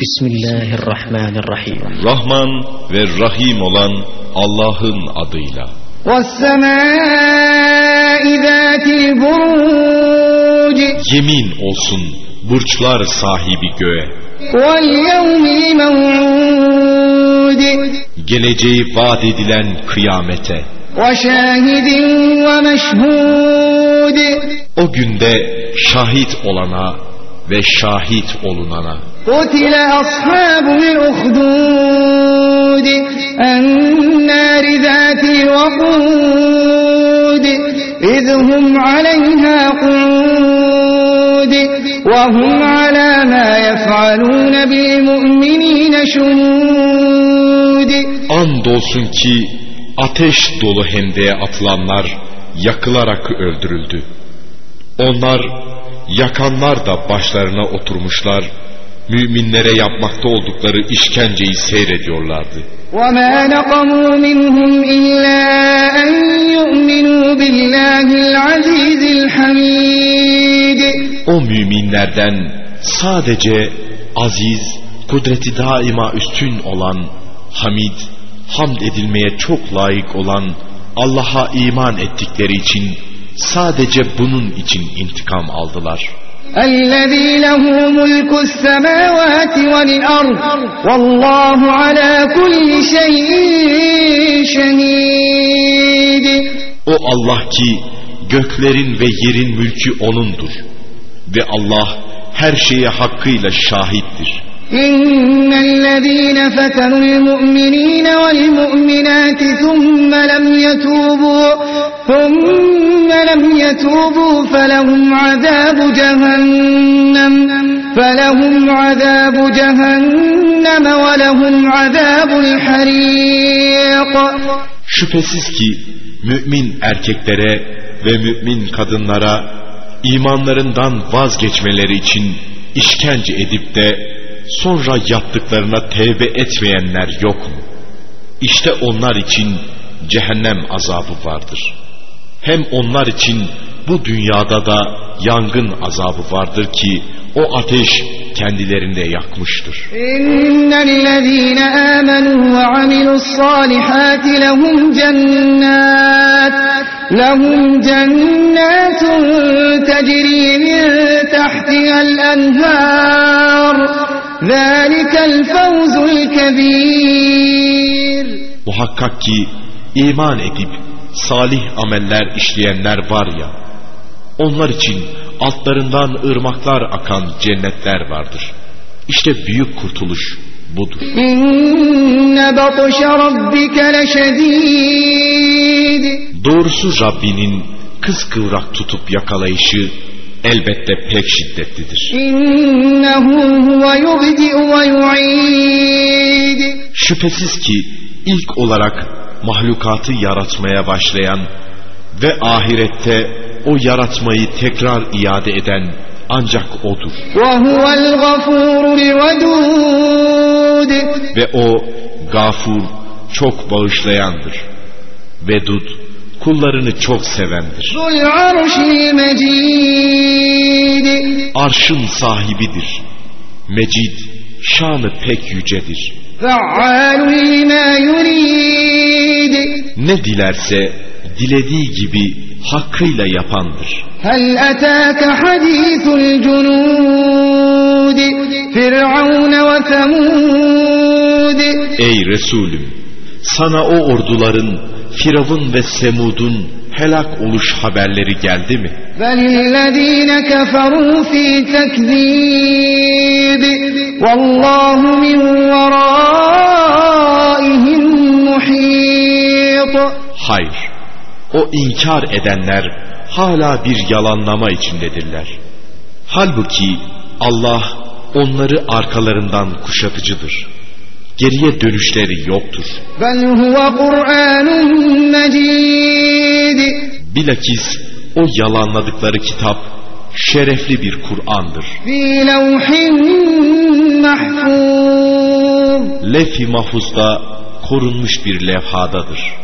Bismillahirrahmanirrahim. Rahman ve Rahim olan Allah'ın adıyla. Yemin olsun burçlar sahibi göğe. Geleceği vaat edilen kıyamete. O günde şahit olana ve şahit olunana. قتل أصحاب الأخدود النار ذات الوقود إذ هم عليها قعود وهم على ما يفعلون بالمؤمنين شهود Andolsun ki ateş dolu hendeye atılanlar yakılarak öldürüldü. Onlar yakanlar da başlarına oturmuşlar müminlere yapmakta oldukları işkenceyi seyrediyorlardı. وَمَا نَقَمُوا مِنْهُمْ إِلَّا أَنْ يُؤْمِنُوا بِاللّٰهِ الْعَزِيزِ الْحَمِيدِ O müminlerden sadece aziz, kudreti daima üstün olan, hamid, hamd edilmeye çok layık olan Allah'a iman ettikleri için sadece bunun için intikam aldılar.'' الذي له ملك السماوات والأرض والله على كل شيء شهيد O Allah ki göklerin ve yerin mülkü O'nundur ve Allah her şeye hakkıyla şahittir. إن الذين فتنوا المؤمنين والمؤمنات ثم لم يتوبوا ثم لم يتوبوا فلهم عذاب جهنم فلهم عذاب جهنم ولهم عذاب الحريق Şüphesiz ki mümin erkeklere ve mümin kadınlara imanlarından vazgeçmeleri için işkence edip de sonra yaptıklarına tevbe etmeyenler yok mu? İşte onlar için cehennem azabı vardır. Hem onlar için bu dünyada da yangın azabı vardır ki o ateş kendilerinde yakmıştır. İnnellezîne âmenû ve amilussâlihâti lehum cennât lehum cennâtun tecrî min tahtiha'l enhâr ذَٰلِكَ الْفَوْزُ الْكَب۪يرُ Muhakkak ki iman edip salih ameller işleyenler var ya, onlar için altlarından ırmaklar akan cennetler vardır. İşte büyük kurtuluş budur. İnne batşe rabbike leşedîd. Doğrusu Rabbinin kıskıvrak tutup yakalayışı elbette pek şiddetlidir. Şüphesiz ki ilk olarak mahlukatı yaratmaya başlayan ve ahirette o yaratmayı tekrar iade eden ancak O'dur. Ve O gafur, çok bağışlayandır. Vedud, kullarını çok sevendir. Arşın sahibidir. Mecid, şanı pek yücedir. Ne dilerse dilediği gibi hakkıyla yapandır. Hel etâke hadîthul cunud Firavun ve Semud Ey Resulüm sana o orduların Firavun ve Semud'un helak oluş haberleri geldi mi? Velillezine keferu fi tekzib vallahu min veraihim muhit Hayır, o inkar edenler hala bir yalanlama içindedirler. Halbuki Allah onları arkalarından kuşatıcıdır. Geriye dönüşleri yoktur. Bel Bilakis o yalanladıkları kitap şerefli bir Kur'an'dır. Lef-i mahfuzda korunmuş bir levhadadır.